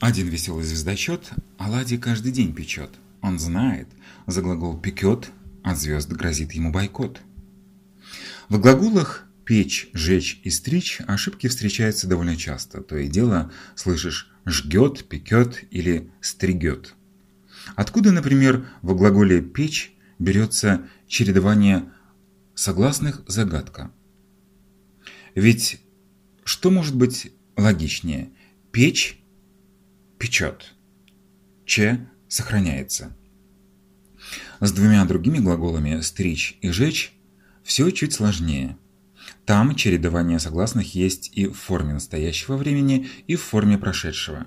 Один веселый звездочет оладьи каждый день печет. Он знает, за глагол «пекет» от звезд грозит ему бойкот. В глаголах «печь», «жечь» и «стричь» ошибки встречаются довольно часто. То и дело слышишь «жгет», «пекет» или «стригет». Откуда, например, в глаголе «печь» берется чередование согласных загадка? Ведь что может быть логичнее? Печь печет. Ч сохраняется. С двумя другими глаголами «стричь» и «жечь» все чуть сложнее. Там чередование согласных есть и в форме настоящего времени, и в форме прошедшего.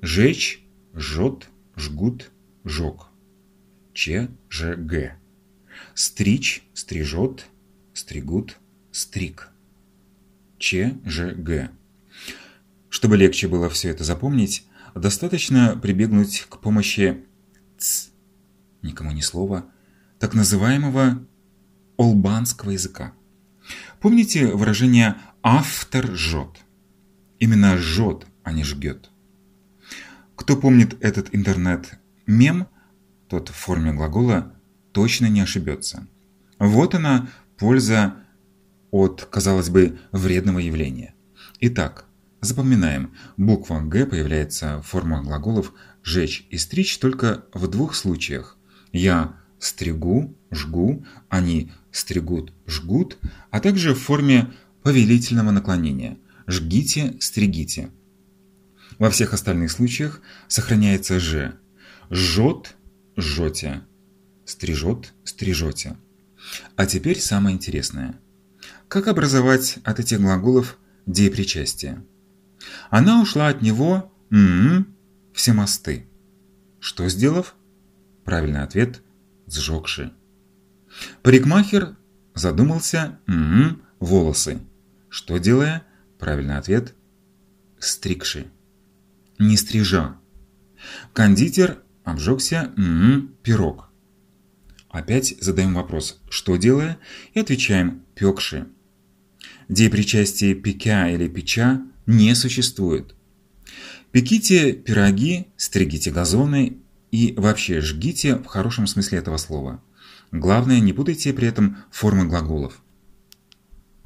«Жечь», «жжет», «жгут», «жег». Ч, Ж, Г. «Стричь», «стрижет», «стригут», «стриг». Ч, Ж, Г. Чтобы легче было все это запомнить, достаточно прибегнуть к помощи «ц», никому ни слова, так называемого олбанского языка. Помните выражение «автор жжет»? Именно жжет, а не жгет. Кто помнит этот интернет-мем, тот в форме глагола точно не ошибется. Вот она, польза от, казалось бы, вредного явления. Итак, Запоминаем, буква «г» появляется в формах глаголов «жечь» и «стричь» только в двух случаях. Я стригу, жгу, они стригут, жгут, а также в форме повелительного наклонения «жгите, стригите». Во всех остальных случаях сохраняется «ж». «Жжет, жжете», «стрижет, стрижете». А теперь самое интересное. Как образовать от этих глаголов деепричастие? Она ушла от него м м-м, все мосты. Что сделав? Правильный ответ – сжегши. Парикмахер задумался м-м, волосы. Что делая? Правильный ответ – стригши. Не стрижа. Кондитер обжегся м-м, пирог. Опять задаем вопрос «что делая?» и отвечаем «пекши». Деепричастие «пекя» или «печа» не существует. Пеките пироги, стригите газоны и вообще жгите в хорошем смысле этого слова. Главное, не путайте при этом формы глаголов.